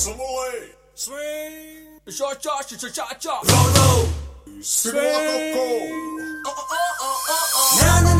Assembly. Swing. Cha cha cha cha cha cha. Roll. Swing. Swing. Oh oh oh oh oh. oh.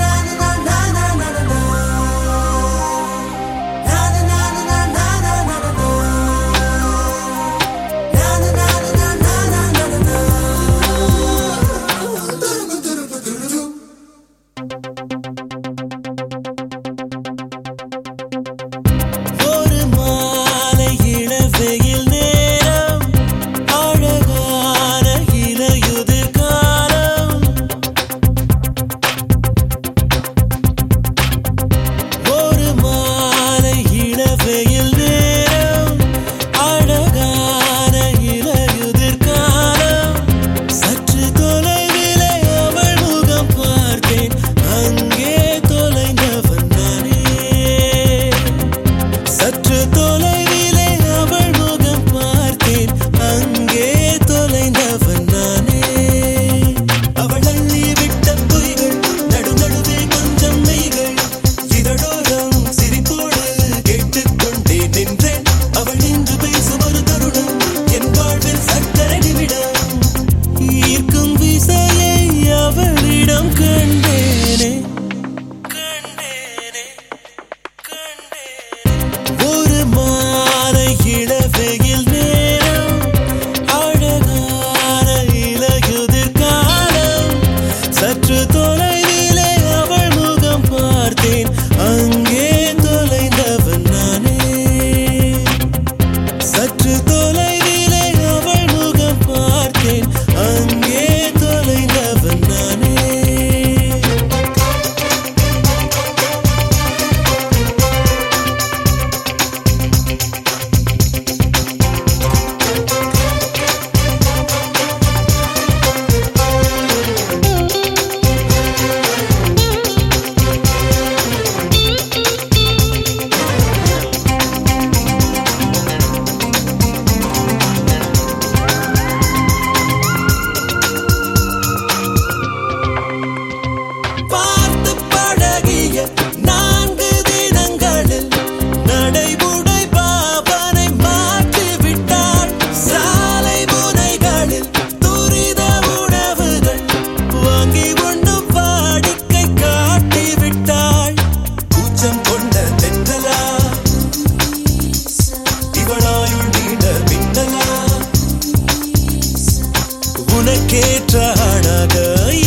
அதற்கேற்றாடாக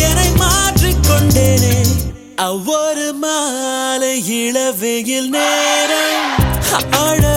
என்னை மாற்றிக்கொண்டேனே. அவ்வொரு மாலை இளவெயில் நேரம். ஆழ